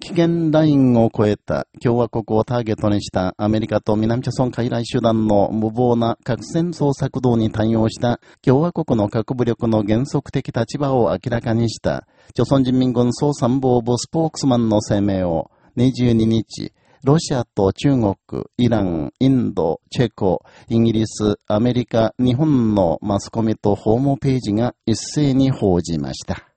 危険ラインを超えた共和国をターゲットにしたアメリカと南朝鮮海来手段の無謀な核戦争策動に対応した共和国の核武力の原則的立場を明らかにした朝鮮人民軍総参謀部スポークスマンの声明を22日、ロシアと中国、イラン、インド、チェコ、イギリス、アメリカ、日本のマスコミとホームページが一斉に報じました。